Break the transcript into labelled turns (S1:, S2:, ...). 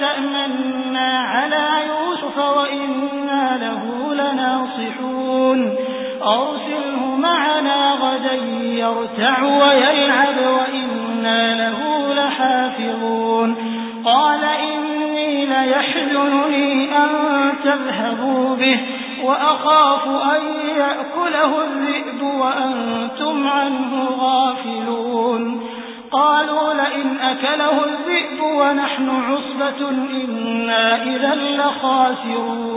S1: تأمنا على يوسف وإنا له لناصحون أرسله معنا غدا يرتع ويلعب وإنا له لحافظون قال إني ليحزنني أن تذهبوا به وأخاف أن يأكله الذئب وأنتم عنه غافلون قالوا لئن أكله الذئب ونحن عصبة إنا إذا لخاسرون.